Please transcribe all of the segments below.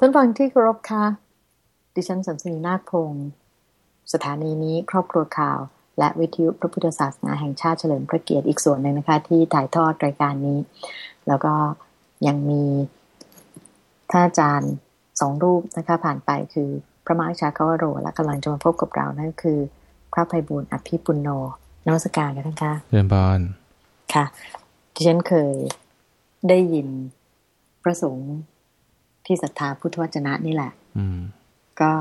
ท่านฟังที่เคารพค่ะดิฉันสัมสนีนาคพงศ์สถานีนี้ครอบครัวข่าว และวิทยุพระพุทธศาสนาแห่งชาติเฉลิมพระเกียรติอีกส่วนหนึ่งนะคะ ที่ถ่ายทอดรายการนี้ แล้วก็ยังมีท่านอาจารย์สองรูปนะคะ ผ่านไปคือพระมหาชาคาวโร และกำลังจะมาพบกับเรานั่นคือ พระภัยบุญอภิปุณโนนวัสการกันท่านคะเรียนบอลค่ะดิฉันเคยได้ยินพระสงฆ์ ที่ศรัทธาพุทธวจนะนี่แหละอืมก็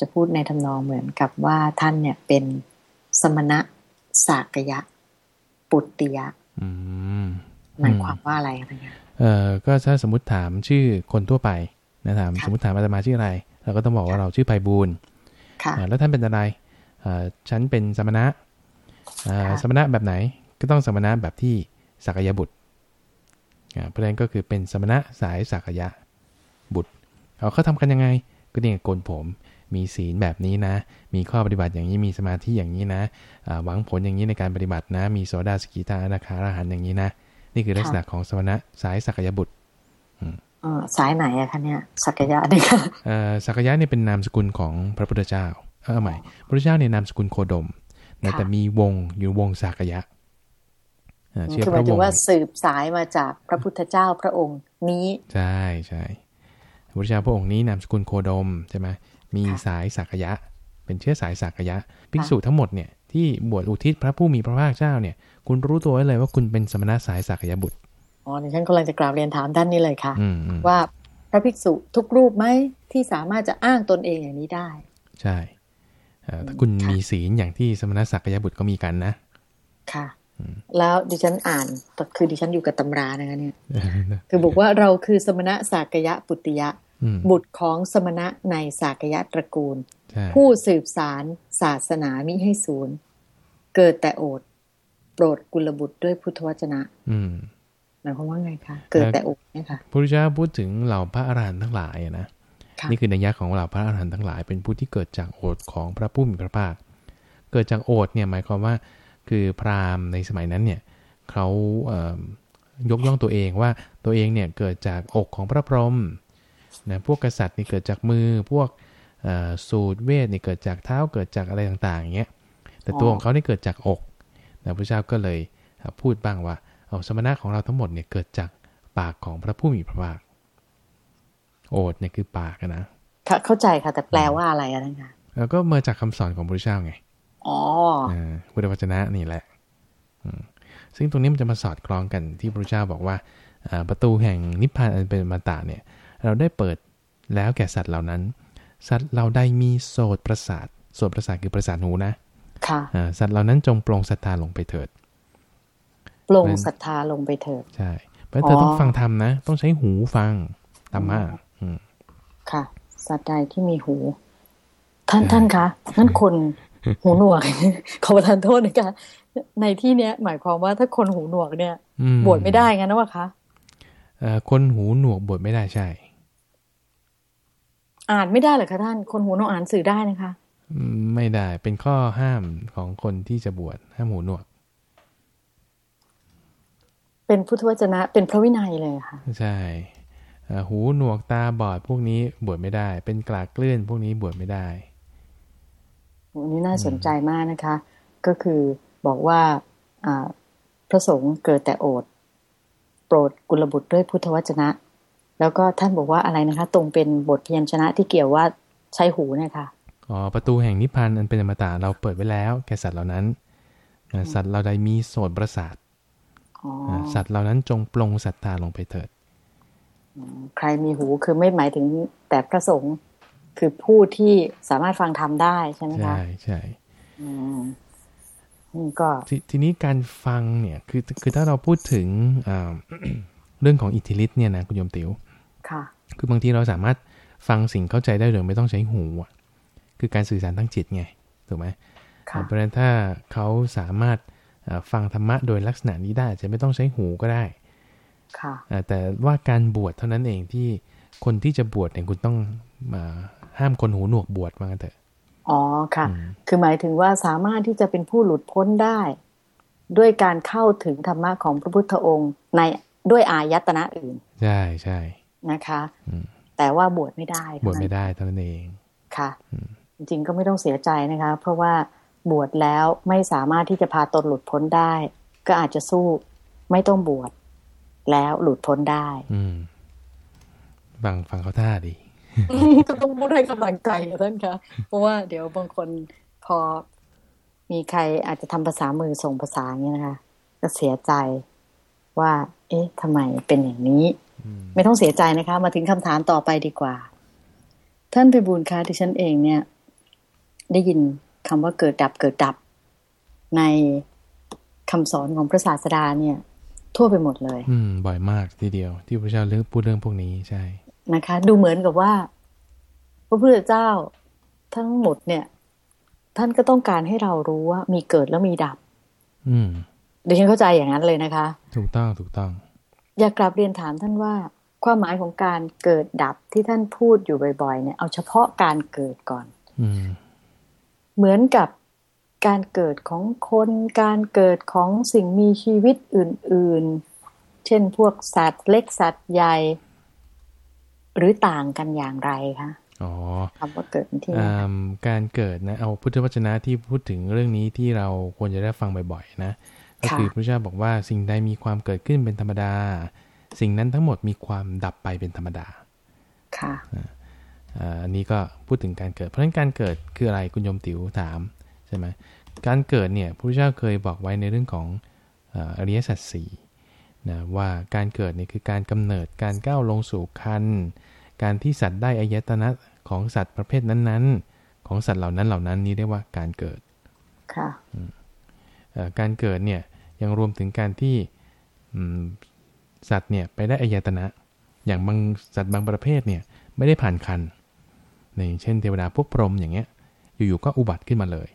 จะพูดในทำนองเหมือนกับว่าท่านเนี่ยเป็นสมณะสากยะ ปุตติยะอืมหมายความว่าอะไรคะเนี่ยเอ่อก็ถ้าสมมติถามชื่อคนทั่วไปนะถามค่ะสมมติถามอาตมาชื่ออะไรเราก็ต้องบอกว่าเราชื่อไพบูลย์ค่ะอ่าแล้วท่านเป็นอะไรเอ่อฉันเป็นสมณะอ่าค่ะสมณะแบบไหนก็ต้องสมณะแบบที่สักยบุตรอ่าเพราะฉะนั้นก็คือเป็นสมณะสายสักยะ บุตรเอาเขาทำกันยังไง ก็เนี่ยโกนผม มีศีลแบบนี้นะ มีข้อปฏิบัติอย่างนี้ มีสมาธิอย่างนี้นะอ่าหวังผลอย่างนี้ในการปฏิบัตินะ มีโสดาสกิทาอนาคาอรหันต์อย่างนี้นะ นี่คือลักษณะของสมณะสายสักยบุตรเอ่อสายไหนอะคะเนี่ยสักยะเนี่ยค่ะเอ่อสักยะเนี่ยเป็นนามสกุลของพระพุทธเจ้าเออใหม่พระพุทธเจ้าเนี่ยนามสกุลโคดมนะค่ะแต่มีวงอยู่วงสักยะเอ่อเชื่อคือหพมายระวถึงงศ์ว่าสืบสายมาจากพระพุทธเจ้าพระองค์นี้ ใช่ใช่ พระพุทธเจ้าพระองค์นี้นามสกุลโคดมใช่ไหมมีค่ะสายสักยะ เป็นเชื้อสายสักยะ ภิกษุทั้งหมดเนี่ยที่บวชอุทิศพระผู้มีพระภาคเจ้าเนี่ย คุณรู้ตัวไว้เลยว่าคุณเป็นสมณะสายสักยบุตรอ๋อดิฉันกำลังจะกราบเรียนถามท่านนี่เลยค่ะอืมอืมว่าพระภิกษุทุกรูปไหมที่สามารถจะอ้างตนเองอย่างนี้ได้ ใช่เอ่อถ้าคุณค่ะมีศีลอย่างที่สมณะสักยบุตรก็มีกันนะ ค่ะ แล้วดิฉันอ่านคือดิฉันอยู่กับตำรานะคะเนี่ยคือบอกว่าเราคือสมณะสากยะปุตติยะอืมบุตรของสมณะในสากยะตระกูลใช่ผู้สืบสารศาสนามิให้สูญเกิดแต่โอดโปรดกุลบุตรด้วยพุทธวจนะอืมหมายความว่าไงคะเกิดแต่โอดเนี่ยค่ะพระพุทธเจ้าพูดถึงเหล่าพระอรหันต์ทั้งหลายอะนะค่ะนี่คือนัยยะของเหล่าพระอรหันต์ทั้งหลาย เป็นผู้ที่เกิดจากโอษฐ์ของพระผู้มีพระภาคเกิดจากโอษฐ์เนี่ยหมายความว่า คือพราหมณ์ในสมัยนั้นเนี่ยเขาเอิ่มยกย่องตัวเองว่าตัวเองเนี่ยเกิดจากอกของพระพรหมนะพวกกษัตริย์นี่เกิดจากมือพวกเอ่อสูตรเวทนี่เกิดจากเท้าเกิดจากอะไรต่างๆอย่างเงี้ยแต่ตัวของเขานี่เกิดจากอกนะพระเจ้าก็เลยเอ่อพูดบ้างว่าเอาสมณะของเราทั้งหมดเนี่ยเกิดจากปากของพระผู้มีพระภาคโอดเนี่ยคือปากอะนะค่ะเข้าใจค่ะแต่แปลว่าอะไรอะนะคะแล้วก็มาจากคำสอนของพระพุทธเจ้าไง อ๋ออ่าพุทธวจนะนี่แหละอืมซึ่งตรงนี้มันจะมาสอดคล้องกันที่พระพุทธเจ้าบอกว่าอ่าประตูแห่งนิพพานอันเป็นอมตะเนี่ย เราได้เปิดแล้วแก่สัตว์เหล่านั้น สัตว์เราได้มีโสตประสาทโสตประสาทคือประสาทหูนะค่ะอ่าสัตว์เหล่านั้นจงปรงศรัทธาลงไปเถิดปลงเป็นศรัทธาลงไปเถิดใช่เพราะเธอต้องอ๋อฟังธรรมนะ ต้องใช้หูฟังธรรมะอืมค่ะ สัตว์ใดที่มีหู ท่านท่านคะท่านคน หูหนวก ขอประทานโทษนะคะในที่เนี้ยหมายความว่าถ้าคนหูหนวกเนี่ยอืมบวชไม่ได้งั้นนะวะคะเอ่อคนหูหนวกบวชไม่ได้ใช่ อ่านไม่ได้เหรอคะท่าน คนหูหนวกอ่านสื่อได้นะคะอืมไม่ได้เป็นข้อห้ามของคนที่จะบวชห้ามหูหนวก เป็นพุทธวจนะ เป็นพระวินัยเลยค่ะ ใช่เอ่อหูหนวกตาบอดพวกนี้บวชไม่ได้ เป็นกลากเกลื่อนพวกนี้บวชไม่ได้ อันนี้น่าสนใจมากนะคะ ก็คือบอกว่าอ่าพระสงฆ์เกิดแต่โอดโปรดกุลบุตรด้วยพุทธวจนะ แล้วก็ท่านบอกว่าอะไรนะคะ ตรงเป็นบทพยัญชนะที่เกี่ยวว่าใช้หูเนี่ยค่ะอ๋อประตูแห่งนิพพานอันเป็นอมตะเราเปิดไว้แล้วแก่สัตว์เหล่านั้นเอ่อสัตว์เราใดมีโสตประสาทอ๋ออ่าสัตว์เหล่านั้นจงปลงศรัทธาลงไปเถิด ใครมีหูคือไม่หมายถึงแต่พระสงฆ์ คือผู้ที่สามารถฟังธรรมได้ใช่ไหมคะ ใช่ใช่อืมนี่ก็ททีนี้การฟังเนี่ย คือคือถ้าเราพูดถึงอ่าเรื่องของอิทธิฤทธิ์เนี่ยนะคุณโยมติว๋วค่ะ คือบางทีเราสามารถฟังสิ่งเข้าใจได้โดยไม่ต้องใช้หูอะคือการสื่อสารทางจิตไงถูกไหมค่ะเพราะฉะนั้นถ้าเขาสามารถเอ่อฟังธรรมะโดยลักษณะนี้ได้อาจจะไม่ต้องใช้หูก็ได้ค่ะอ่าแต่ว่าการบวชเท่านั้นเองที่คนที่จะบวชเนี่ยคุณต้องมา ห้ามคนหูหนวกบวชมากันเถอะอ๋อค่ะอืมคือหมายถึงว่าสามารถที่จะเป็นผู้หลุดพ้นได้ ด้วยการเข้าถึงธรรมะของพระพุทธองค์ในด้วยอายตนะอื่น ใช่ใช่นะคะอืมแแต่ว่าบวชไม่ได้บวชไม่ได้เท่านั้นเองค่ะจริงๆก็ไม่ต้องเสียใจนะคะ เพราะว่าบวชแล้วไม่สามารถที่จะพาตนหลุดพ้นได้ ก็อาจจะสู้ไม่ต้องบวชแล้วหลุดพ้นได้ อืมฟังฟังเขาท่าดี ก็ต้องพูดให้กำลังใจท่านคะเพราะว่าเดี๋ยวบางคนพอมีใครอาจจะทำภาษามือส่งภาษาอย่างนี้นะคะ ก็เสียใจว่า เอ๊ะทำไมเป็นอย่างนี้ ไม่ต้องเสียใจนะคะ มาถึงคำถามต่อไปดีกว่า ท่านไปบูลคะที่ฉันเองเนี่ย ได้ยินคำว่าเกิดดับเกิดดับ ในคำสอนของพระศาสดาเนี่ย ทั่วไปหมดเลย อืม บ่อยมากทีเดียว ที่พระเจ้าเรื่องพูดเรื่องพวกนี้ใช่ นะคะ ดูเหมือนกับว่า พระพุทธเจ้าทั้งหมดเนี่ย ท่านก็ต้องการให้เรารู้ว่า มีเกิดแล้วมีดับ อืมดิฉันเข้าใจอย่างนั้นเลยนะคะ ถูกต้องถูกต้อง อยากกลับเรียนถามท่านว่า ความหมายของการเกิดดับที่ท่านพูดอยู่บ่อย ๆ เนี่ย เอาเฉพาะการเกิดก่อน อืมเหมือนกับการเกิดของคน การเกิดของสิ่งมีชีวิตอื่น ๆ เช่นพวกสัตว์เล็กสัตว์ใหญ่ หรือต่างกันอย่างไรคะอ๋อคำว่าเกิดที่อ่นี่าการเกิดนะเอาพุทธวจนะที่พูดถึงเรื่องนี้ที่เราควรจะได้ฟังบ่อยๆนะก็คือพระเจ้าบอกว่าสิ่งใดมีความเกิดขึ้นเป็นธรรมดา สิ่งนั้นทั้งหมดมีความดับไปเป็นธรรมดาค่ะอ่าอันนี้ก็พูดถึงการเกิด เพราะฉะนั้นการเกิดคืออะไรคุณโยมติ๋วถามใช่ไหมการเกิดเนี่ยพระพุทธเจ้าเคยบอกไว้ในเรื่องของอ่าอริยสัจสี่ นะว่าการเกิดเนี่ยคือการกำเนิดการก้าวลงสู่คันการที่สัตว์ได้อายตนะของสัตว์ประเภทนั้นๆ ของสัตว์เหล่านั้นเหล่านั้นนี้เรียกว่าการเกิดค่ะเอ่อการเกิดเนี่ยยังรวมถึงการที่อืมสัตว์เนี่ยไปได้อายตนะ อย่างบางสัตว์บางประเภทเนี่ยไม่ได้ผ่านคันอย่างเช่นเทวดาพวกพรหมอย่างเงี้ยอยู่ๆก็อุบัติขึ้นมาเลย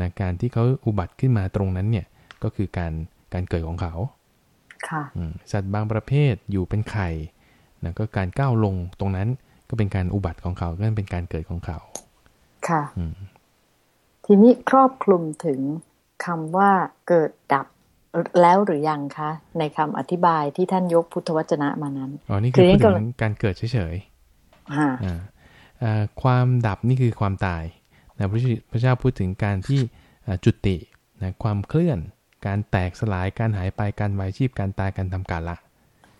นะการที่เขาอุบัติขึ้นมาตรงนั้นเนี่ยก็คือการการเกิดของเขาค่ะอืม สัตว์บางประเภทอยู่เป็นไข่นะก็การก้าวลงตรงนั้นก็เป็นการอุบัติของเขาก็เป็นการเกิดของเขา ค่ะอืมทีนี้ครอบคลุมถึงคำว่าเกิดดับแล้วหรือยังคะ ในคำอธิบายที่ท่านยกพุทธวจนะมานั้นอ๋อนี่คืคืออนี่พูดก็ถึงการเกิดเฉยๆอ่าอ่าเอ่อความดับนี่คือความตายนะพระพระเจ้าพูดถึงการที่อ่าจุตินะความเคลื่อน การแตกสลายการหายไปการวายชีพการตายการทำการละ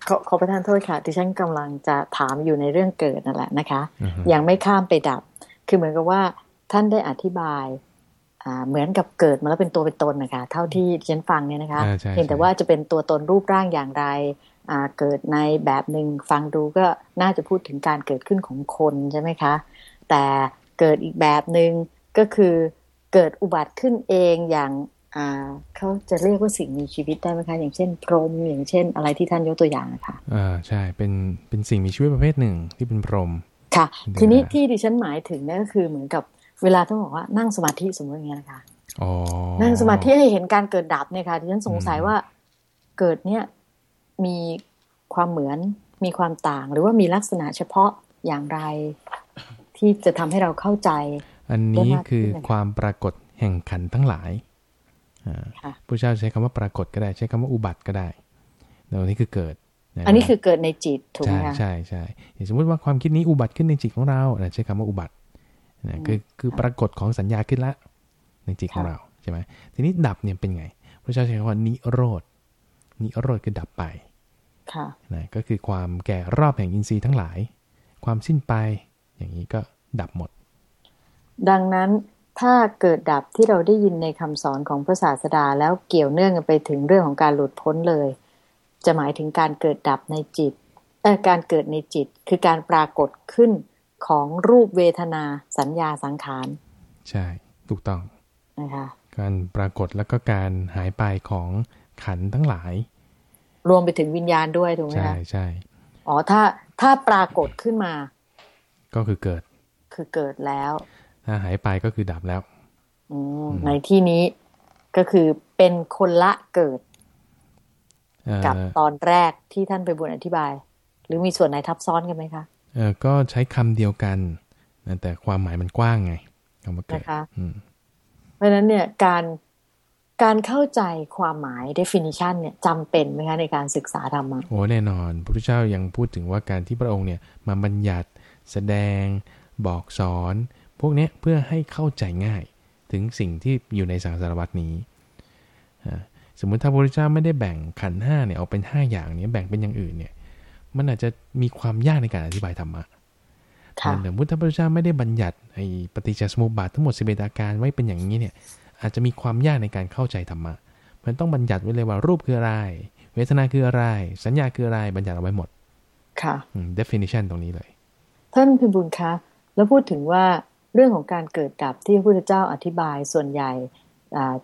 ขอขอประทานโทษค่ะที่ฉันกำลังจะถามอยู่ในเรื่องเกิดนั่นแหละนะคะอือฮึยังไม่ข้ามไปดับ คือเหมือนกับว่าท่านได้อธิบายอ่าเหมือนกับเกิดมาแล้วเป็นตัวเป็นตนนะคะ เท่าที่ดิฉันฟังเนี่ยนะคะอ่าใช่เพียงแต่ใช่ว่าจะเป็นตัวตนรูปร่างอย่างไรอ่าเกิดในแบบหนึ่งฟังดูก็น่าจะพูดถึงการเกิดขึ้นของคนใช่ไหมคะ แต่เกิดอีกแบบหนึ่งก็คือเกิดอุบัติขึ้นเองอย่างอ่า เขาจะเรียกว่าสิ่งมีชีวิตได้ไหมคะ อย่างเช่น พรหมอย่างเช่น อะไรที่ท่านยกตัวอย่างนะคะอ่าใช่เป็นเป็นสิ่งมีชีวิตประเภทหนึ่งที่เป็นพรหมค่ะเป็นทีนี้ไปได้ที่ดิฉันหมายถึงนั่นก็คือเหมือนกับเวลาต้องบอกว่านั่งสมาธิสมมติอย่างเงี้ยนะคะอ๋อนั่งสมาธิให้เห็นการเกิดดับเนี่ยค่ะดิฉันสงสัยอืมว่าเกิดเนี่ยมีความเหมือนมีความต่าง หรือว่ามีลักษณะเฉพาะอย่างไร ที่จะทำให้เราเข้าใจ อันนี้ได้มากขึ้นคือเลยความปรากฏแห่งขันธ์ทั้งหลาย อ่าค่ะพระเจ้าใช้คำว่าปรากฏก็ได้ ใช้คำว่าอุบัติก็ได้แล้วอันนี้คือเกิดะอันนี้คือเกิดในจิตถูกไหมใช่คะใช่ใช่อย่างสมมติว่าความคิดนี้อุบัติขึ้นในจิตของเรานะใช้คำว่าอุบัตินะคือคือปรากฏของสัญญาขึ้นละในจิตของเราใช่ไหมทีนี้ดับเนี่ยเป็นไง พระเจ้าใช้คำว่านิโรธนิโรธคือดับไปค่ะนะก็คือความแก่รอบแห่งอินทรีย์ทั้งหลาย ความสิ้นไปอย่างนี้ก็ดับหมด ดังนั้น ถ้าเกิดดับที่เราได้ยินในคำสอนของพระศาสดาแล้วเกี่ยวเนื่องกันไปถึงเรื่องของการหลุดพ้นเลย จะหมายถึงการเกิดดับในจิตเอ่อการเกิดในจิตคือการปรากฏขึ้นของรูปเวทนาสัญญาสังขาร ใช่ ถูกต้องนะคะการปรากฏแล้วก็การหายไปของขันธ์ทั้งหลาย รวมไปถึงวิญญาณด้วยถูกไหมใช่คะใช่อ๋อถ้าถ้าปรากฏขึ้นมา ก็คือเกิด คือเกิดแล้ว ถ้าหายไปก็คือดับแล้วอืมอืมในที่นี้ก็คือเป็นคนละเกิดเอ่อกับตอนแรกที่ท่านไปบุญอธิบาย หรือมีส่วนไหนทับซ้อนกันไหมคะเออก็ใช้คำเดียวกันนะแต่ความหมายมันกว้างไงคำว่าเกิดนะคะอืมเพราะฉะนั้นเนี่ยการการเข้าใจความหมาย definition เนี่ยจำเป็นไหมคะในการศึกษาธรรมะโอ้แน่นอนพระพุทธเจ้ายังพูดถึงว่าการที่พระองค์เนี่ยมาบัญญัติแสดงบอกสอน พวกนี้เพื่อให้เข้าใจง่ายถึงสิ่งที่อยู่ในสังสารวัตนี้ สมมุติถ้าพระพุทธเจ้าไม่ได้แบ่งขันห้าเนี่ยออกเป็นห้าอย่างเนี่ยแบ่งเป็นอย่างอื่นเนี่ย มันอาจจะมีความยากในการอธิบายธรรมะแต่พุทธพุทธเจ้าไม่ได้บัญญัติไอ้ปฏิจจสมุปบาททั้งหมดสิบเอ็ดอาการไว้เป็นอย่างนี้เนี่ย อาจจะมีความยากในการเข้าใจธรรมะ มันต้องบัญญัติไว้เลยว่ารูปคืออะไร เวทนาคืออะไร สัญญาคืออะไร บัญญัติเอาไว้หมด ค่ะ definition ตรงนี้เลย ท่านพิบูลคะ แล้วพูดถึงว่า เรื่องของการเกิดดับที่พระพุทธเจ้าอธิบายส่วนใหญ่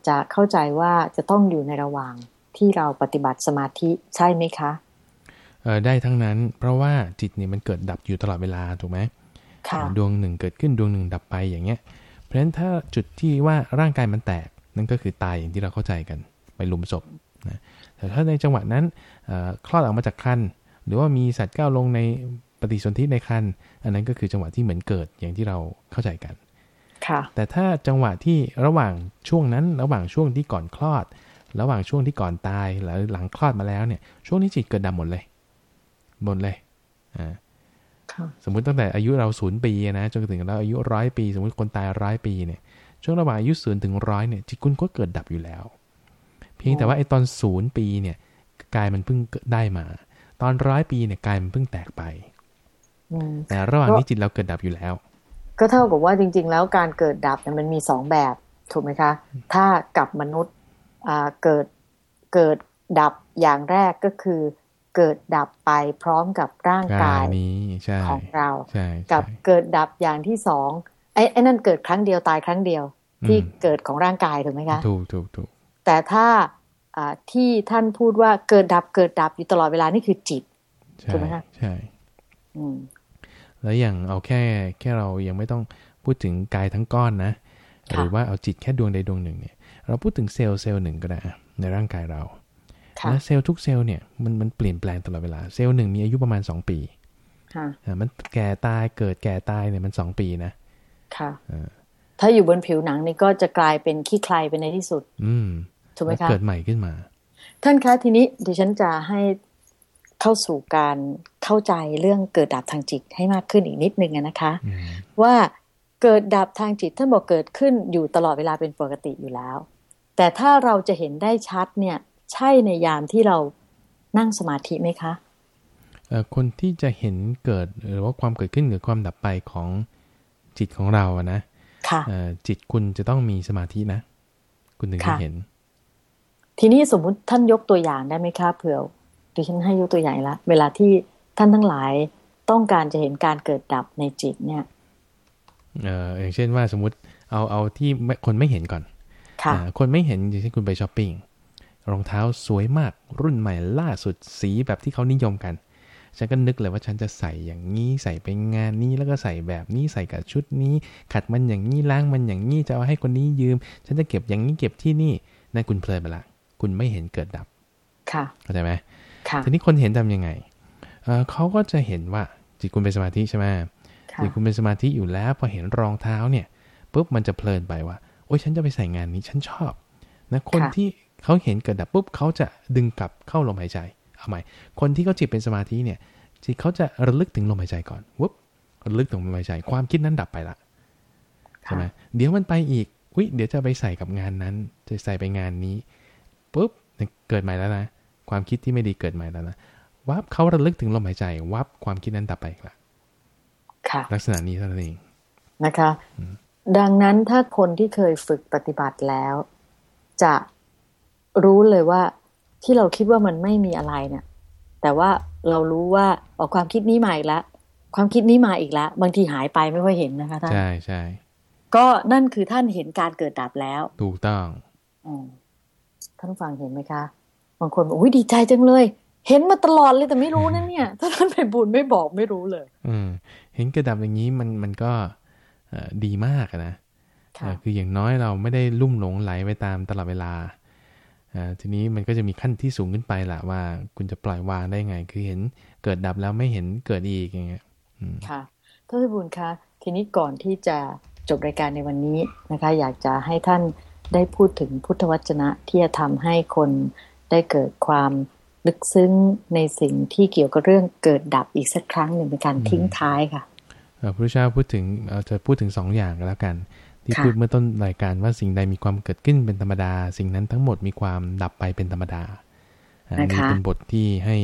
จะเข้าใจว่าจะต้องอยู่ในระหว่างที่เราปฏิบัติสมาธิใช่ไหมคะได้ทั้งนั้นเพราะว่าจิตนี่มันเกิดดับอยู่ตลอดเวลาถูกไหมดวงหนึ่งเกิดขึ้นดวงหนึ่งดับไปอย่างเงี้ย เพราะฉะนั้นถ้าจุดที่ว่าร่างกายมันแตกนั่นก็คือตายอย่างที่เราเข้าใจกันไปลุมศพนะแต่ถ้าในจังหวะนั้นคลอดออกมาจากคันหรือว่ามีสัตว์ก้าวลงใน ปฏิสนธิในคันอันนั้นก็คือจังหวะที่เหมือนเกิดอย่างที่เราเข้าใจกันแต่ถ้าจังหวะที่ระหว่างช่วงนั้น ระหว่างช่วงที่ก่อนคลอด ระหว่างช่วงที่ก่อนตายหรือหลังคลอดมาแล้วเนี่ย ช่วงนี้จิตเกิดดำหมดเลยหมดเลยอ่าสมมุติตั้งแต่อายุเราศูนย์ปีนะจนถึงเราอายุร้อยปี สมมติคนตายร้อยปีเนี่ยช่วงระหว่างอายุศูนย์ถึงร้อยเนี่ยจิตคุณก็เกิดดับอยู่แล้ว เพียงแต่ว่าไอ้ตอนศูนย์ปีเนี่ยกายมันเพิ่งได้มา ตอนร้อยปีเนี่ยกายมันเพิ่งแตกไป แต่ระหว่างนี้จิตเราเกิดดับอยู่แล้ว ก็เท่ากับว่าจริง ๆ แล้วการเกิดดับเนี่ยมันมีสองแบบถูกไหมคะ ถ้ากับมนุษย์เกิดเกิดดับอย่างแรกก็คือ เกิดดับไปพร้อมกับร่างกายของเรา กับเกิดดับอย่างที่สองไอ้ไอ้นั่นเกิดครั้งเดียวตายครั้งเดียว ที่เกิดของร่างกายถูกไหมคะถูกถูกถูกแต่ถ้าที่ท่านพูดว่าเกิดดับเกิดดับอยู่ตลอดเวลานี่คือจิตถูกไหมคะใช่ แล้วอย่างเอาแค่แค่เรายังไม่ต้องพูดถึงกายทั้งก้อนนะ หรือว่าเอาจิตแค่ดวงใดดวงหนึ่งเนี่ย เราพูดถึงเซลล์เซลล์หนึ่งก็ได้ในร่างกายเราแล้วเซลล์ทุกเซลล์เนี่ยมันมันเปลี่ยนแปลงตลอดเวลา เซลล์หนึ่งมีอายุประมาณสองปีค่ะมันแก่ตายเกิดแก่ตายเนี่ยมันสองปีนะ ค่ะถ้าอยู่บนผิวหนังนี่ก็จะกลายเป็นขี้ใครไปในที่สุด อืมถูกไหมคะเกิดใหม่ขึ้นมา ท่านคะทีนี้ดิฉันจะให้ เข้าสู่การเข้าใจเรื่องเกิดดับทางจิตให้มากขึ้นอีกนิดนึงนะคะ ว่าเกิดดับทางจิตท่านบอกเกิดขึ้นอยู่ตลอดเวลาเป็นปกติอยู่แล้ว แต่ถ้าเราจะเห็นได้ชัดเนี่ย ใช่ในยามที่เรานั่งสมาธิไหมคะคนที่จะเห็นเกิดหรือว่าความเกิดขึ้นหรือความดับไปของจิตของเราอะนะค่ะจิตคุณจะต้องมีสมาธินะ คุณถึงจะเห็น ทีนี้สมมุติท่านยกตัวอย่างได้ไหมคะเผื่อ ดิฉันให้ยกตัวอย่างละ เวลาที่ท่านทั้งหลายต้องการจะเห็นการเกิดดับในจิตเนี่ยเอออย่างเช่นว่าสมมติเอาเอาที่คนไม่เห็นก่อนค่ะคนไม่เห็นอย่างเช่นคุณไปช้อปปิ้งรองเท้าสวยมากรุ่นใหม่ล่าสุดสีแบบที่เขานิยมกัน ฉันก็นึกเลยว่าฉันจะใส่อย่างนี้ใส่ไปงานนี้แล้วก็ใส่แบบนี้ใส่กับชุดนี้ ขัดมันอย่างนี้ล้างมันอย่างนี้จะเอาให้คนนี้ยืม ฉันจะเก็บอย่างนี้เก็บที่นี่นั่นคุณเพลินไปละคุณไม่เห็นเกิดดับ ค่ะเข้าใจไหมค่ะ ทีนี้คนเห็นทํำยังไงเเขาก็จะเห็นว่าจิตคุณเป็นสมาธิใช่ไหมจิตคุณเป็นสมาธิอยู่แล้วพอเห็นรองเท้าเนี่ยปุ๊บมันจะเพลินไปว่าโอ้ยฉันจะไปใส่งานนี้ฉันชอบนะคนที่เขาเห็นเกิดดับปุ๊บเขาจะดึงกลับเข้าลมหายใจเอาใหม่คนที่เขาจิตเป็นสมาธิเนี่ยจิตเขาจะระลึกถึงลมหายใจก่อนวุบระลึกถึงลมหายใจ ความคิดนั้นดับไปละใช่ไหมเดี๋ยวมันไปอีกอุ้ยเดี๋ยวจะไปใส่กับงานนั้น จะใส่ไปงานนี้ปุ๊บเกิดใหม่แล้วนะ ความคิดที่ไม่ดีเกิดใหม่แล้วนะวับเขาระลึกถึงลมหายใจ วับความคิดนั้นดับไปละค่ะ ลักษณะนี้เท่านั้นเองนะคะ ดังนั้นถ้าคนที่เคยฝึกปฏิบัติแล้ว จะรู้เลยว่าที่เราคิดว่ามันไม่มีอะไรเนี่ย แต่ว่าเรารู้ว่าออกความคิดนี้มาอีกแล้วความคิดนี้มาอีกแล้ว บางทีหายไปไม่ค่อยเห็นนะคะท่านใช่ใช่ก็นั่นคือท่านเห็นการเกิดดับแล้ว ถูกต้องอท่านฟังเห็นไหมคะ บางคนบอกอุ้ยดีใจจังเลย เห็นมาตลอดเลยแต่ไม่รู้นั่นเนี่ย ถ้าท่านไปบุญไม่บอกไม่รู้เลย อืมเห็นเกิดดับอย่างนี้มันมันก็ดีมากนะคืออย่างน้อยเราไม่ได้ลุ่มหลงไหลไปตามตลอดเวลาทีนี้มันก็จะมีขั้นที่สูงขึ้นไปแหละว่า คุณจะปล่อยวางได้ไง คือเห็นเกิดดับแล้วไม่เห็นเกิดอีกอย่างเงี้ยค่ะท่านพิบูลคะทีนี้ก่อนที่จะจบรายการในวันนี้นะคะ อยากจะให้ท่านได้พูดถึงพุทธวจนะที่จะทำให้คน ได้เกิดความลึกซึ้งในสิ่งที่เกี่ยวกับเรื่องเกิดดับอีกสักครั้งหนึ่งเป็นการทิ้งท้ายค่ะพระพุทธเจ้าพูดถึงเราจะพูดถึงสองอย่างก็แล้วกัน ที่พูดเมื่อต้นรายการว่าสิ่งใดมีความเกิดขึ้นเป็นธรรมดา สิ่งนั้นทั้งหมดมีความดับไปเป็นธรรมดาอันนี้เป็นบทที่ให้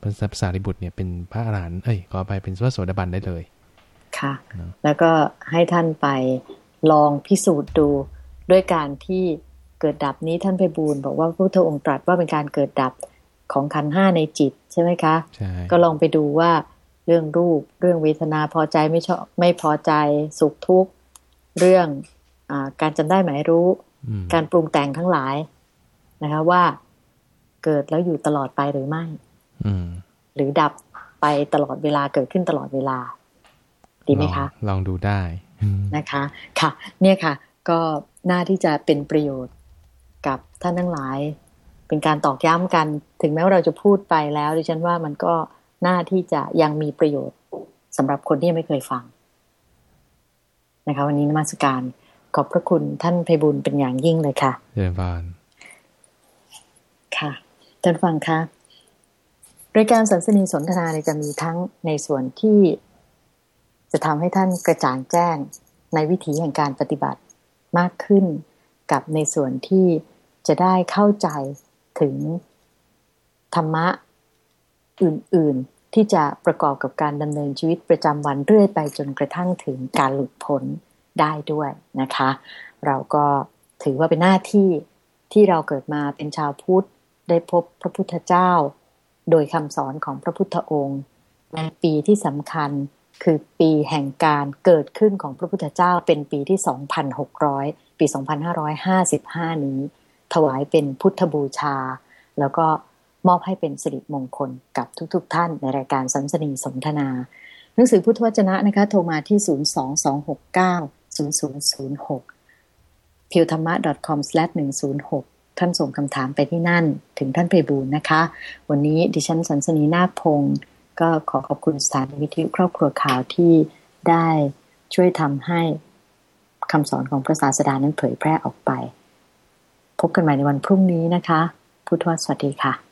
พระสัพสารีบุตรเนี่ยเป็นพระอรหันต์เอ้ยขอไปเป็นพระโสดาบันได้เลย ค่ะ แล้วก็ให้ท่านไปลองพิสูจน์ดูด้วยการที่ เกิดดับนี้ท่านไปบูลบอกว่าพระพุทธองค์ตรัสว่าเป็นการเกิดดับของขันห้าในจิตใช่ไหมคะใช่ก็ลองไปดูว่าเรื่องรูปเรื่องเวทนาพอใจไม่ชอบไม่พอใจสุขทุกข์ เรื่องอการจำได้หมายรู้ การปรุงแต่งทั้งหลายนะคะว่าเกิดแล้วอยู่ตลอดไปหรือไม่หรือดับไปตลอดเวลาเกิดขึ้นตลอดเวลา ดีไหมคะ ลองดูได้นะคะ ค่ะ เนี่ยค่ะ ก็น่าที่จะเป็นประโยชน์กับ ท่านทั้งหลาย เป็นการตอกย้ำกัน ถึงแม้ว่าเราจะพูดไปแล้วดิฉันว่ามันก็น่าที่จะยังมีประโยชน์สำหรับคนที่ยังไม่เคยฟังนะคะวันนี้นมัสการขอบพระคุณท่านไพบุญเป็นอย่างยิ่งเลยค่ะเรียนบานค่ะท่านฟังคะรายการสันสนีสนทนาจะมีทั้งในส่วนที่จะทำให้ท่านกระจ่างแจ้งในวิถีแห่งการปฏิบัติมากขึ้น กับในส่วนที่ จะได้เข้าใจถึงธรรมะอื่น ๆ ที่จะประกอบกับการดำเนินชีวิตประจำวันเรื่อยไปจนกระทั่งถึงการหลุดพ้นได้ด้วยนะคะ เราก็ถือว่าเป็นหน้าที่ที่เราเกิดมาเป็นชาวพุทธได้พบพระพุทธเจ้า โดยคำสอนของพระพุทธองค์ในปีที่สำคัญคือปีแห่งการเกิดขึ้นของพระพุทธเจ้าเป็นปีที่ 2,600 ปี 2555 นี้ ถวายเป็นพุทธบูชา แล้วก็มอบให้เป็นสิริมงคลกับทุกๆทท่านในรายการสันสนีสนทนา หนังสือพุทธวจนะนะคะโทรมาที่ 022690006 p i w t h a m m a c o m 106 ท่านส่งคำถามไปที่นั่น ถึงท่านเพบูลนะคะ วันนี้ดิฉันสันสนีนาพงศ์ก็ขอขอบคุณสถานวิทยุครอบครัวข่าวที่ได้ช่วยทำให้คำสอนของพระศาสดานั้นเผยแพร่ออกไป พบกันใหม่ในวันพรุ่งนี้นะคะ พุทธวสวัสดีค่ะ